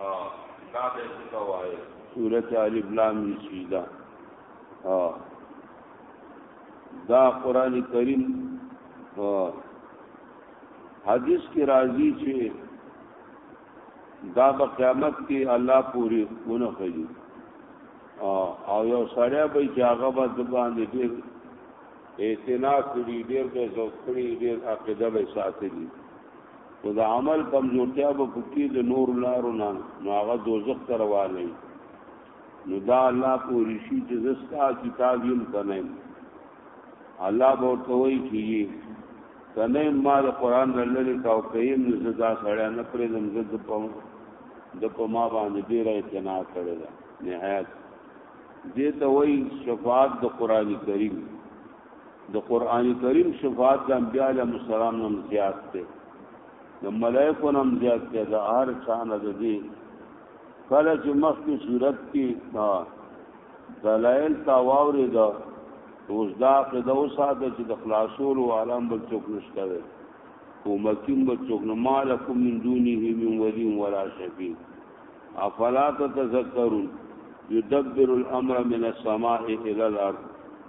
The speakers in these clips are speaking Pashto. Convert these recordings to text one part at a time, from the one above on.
ها دا به څه کوي سورۃ الف لام سیدا ها دا قران کریم حدیث کې راځي چې دا په قیامت کې الله پوری ونه کوي او یو سړی به چې هغه به باندې ډیر اعتنا کړی ډیر به زوکړی ډیر عقیده به ساتلی او د عمل کمزورتیا به پکې د نور لارو نه نو هغه دوزخ ته روانه نو دا الله پوری شي چې زستا کتاب یم کنه الله به توي چې کنه ما د قران لری کاو کیم نو زدا سړیا نه پرې زم زد په د په ما باندې ډیر اعتنا کړی دا نهایت دې ته وای شفاعت د قران کریم د قران کریم شفاعت د انبیاء علیهم السلام نوم زیات دی د ملائکو نوم زیات دی د هر چا نه د دې کله چې مخکې صورت کې دلایل تا واورې دا اوس دا که د اوساده چې د خلاصول او عالم بل څوک نشته وي کومکیم بل څوک نه مالکم من دونه من ولی ولا شفیع افلا تتذکرون يدبر الامر من السماء الى الارض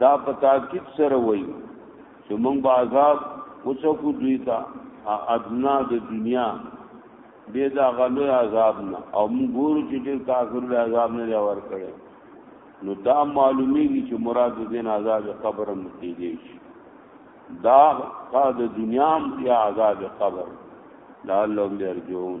دا په تاکید سره وای چې موږ به عذاب وڅکو دوی ته ادنا د دنیا به دا غلو عذاب نه او موږ ګورو چې ډیر کافر له عذاب نه لور کړي نو دا معلومیږي چې مراد دین عذاب قبر هم کیږي دا قاد دنیا هم یا عذاب قبر لعلهم يرجعون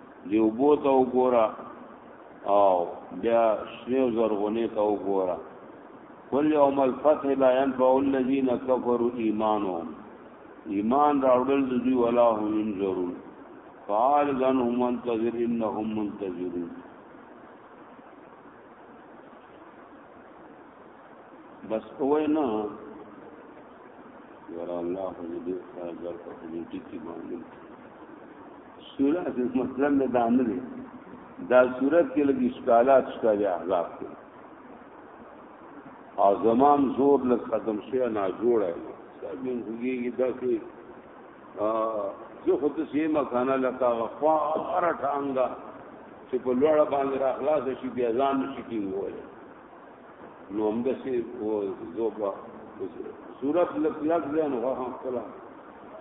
دی وبو ته وګوره او بیا شنو زرغونه ته وګوره کل یوم الفتح لا ينفع الذين كفروا ایمانهم ایمان راوړل د دوی ولا هم ينظرون قال ذنهم منتظر انهم منتظرون بس کوی نه ور الله دې فاجر په دې کې باندې سورہ د مطلب نه دامه دي دا صورت کې لګي اشکالات اشکال احزاب کې او زمام زور لږ ختم شي نه جوړ ہے سب من هوږي دا کې زه خود سیمه کانا لکا غفا ارټانګا چې په لوړ باندې را خلاص شي بیا ځان شي کیږي نو هم د سي او زوبا صورت لک لک ځان هو هم کلا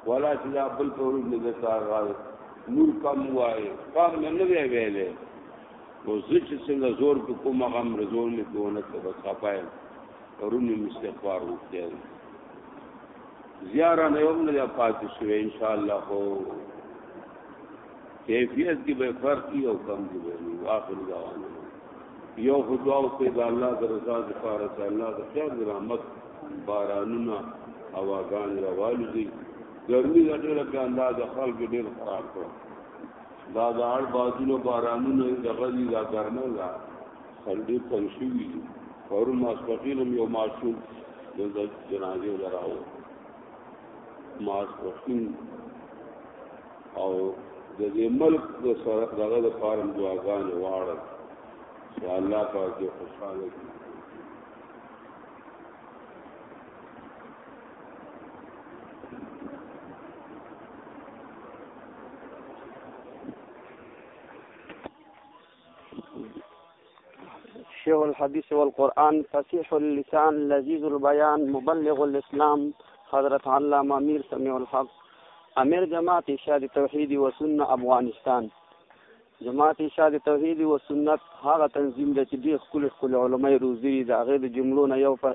ولا چې دا بل په ورځ نه تا غال نور کم وای کم نه نه ویلې نو زچ څنګه زور په کوم غم رزور نه کوونه ته بس خپای ورونی مستغفار وکړي زیارا نه یوم نه پاتې شوی ان شاء الله هو کیفیت کې به فرق یو کم دی نو اخر دعوانا یو خدوا او ته د الله د رضا لپاره چې الله د خیر د رحمت بارانونه هواګان راوالي دي ګرمي غټه کې الله د خلق ډېر خراب کړ دا د اړ بازونو بارانونه د غزي دا ګرمه لا سندې پنځوي فورم ماسپخین یو معصوم د جنازې لراو ماسپخین او د دې ملک د سره دغه د فارم دعاګانې واړه چې الله پاک دې خوشاله کړي شیخ الحدیث والقرآن فصیح اللسان لذیذ البیان مبلغ الاسلام حضرت علامه امیر سمیع الحق امیر جماعت ارشاد توحید و سنت افغانستان جماعت ارشاد توحید و سنت هغه تنظیم دی چې ډېر ښکلي ښکلي علمای روزي دي د هغې د جملو نه یو په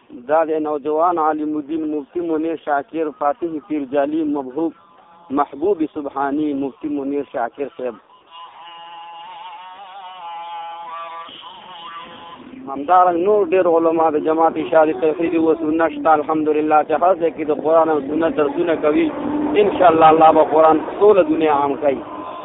دا د نوجوان عالم الدین مفتی منیر شاکر فاتح پیرجالی مبهوب محبوب سبحانی مفتی منیر شاکر صاحب همدارنګ نور ډېر علما د جماعت اشاري توحید او سنت شته الحمدلله چې هر ځای کې د قرآن او سنت درسونه کوي ان شاء الله الله به قرآن ټوله دنیا عام کوي